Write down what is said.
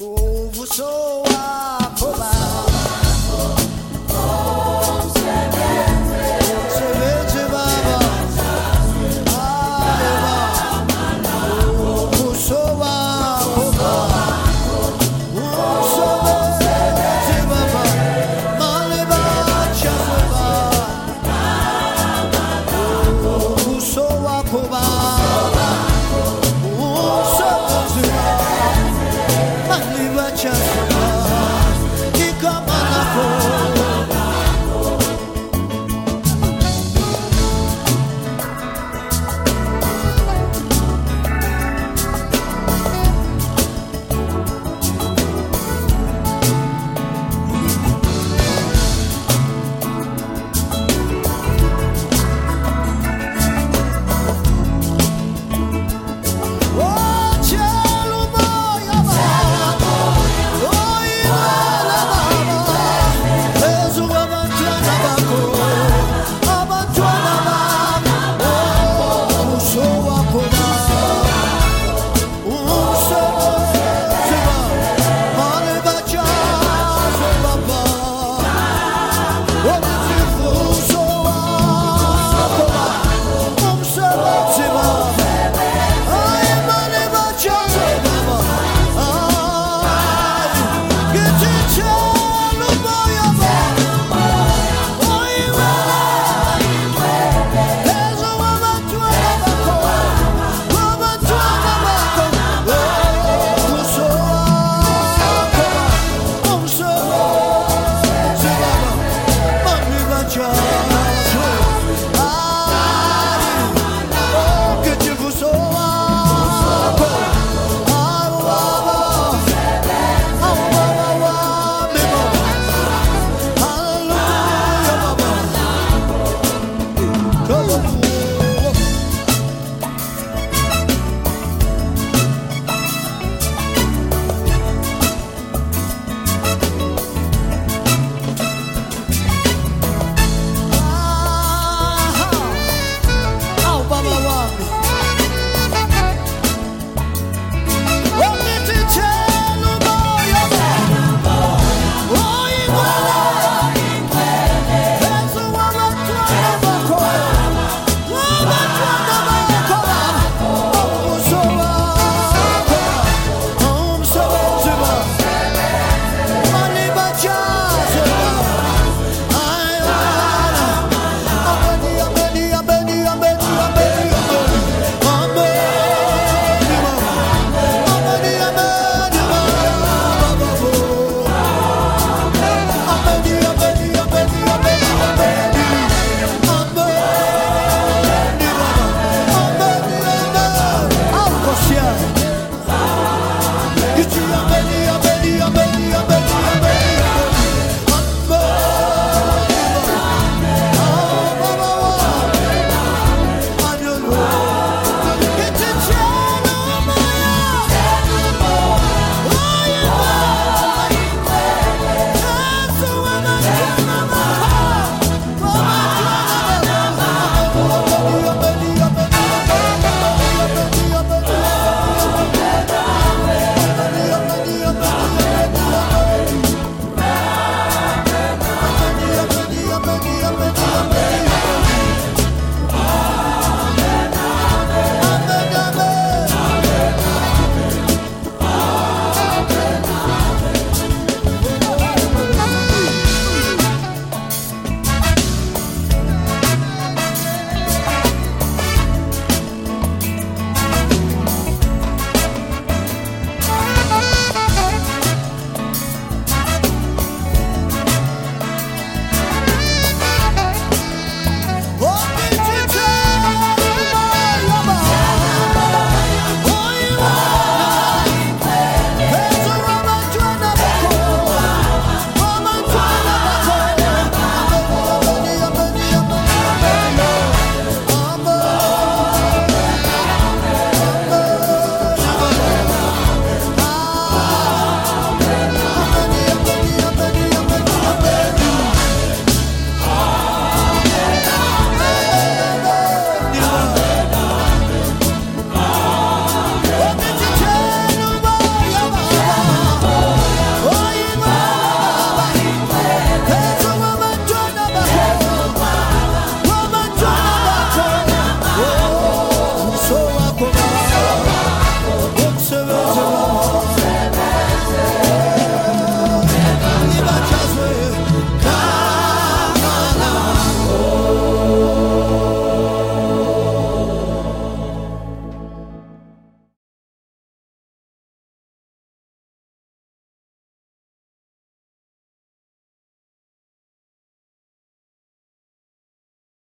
O ovo soa. Oh. Todo mundo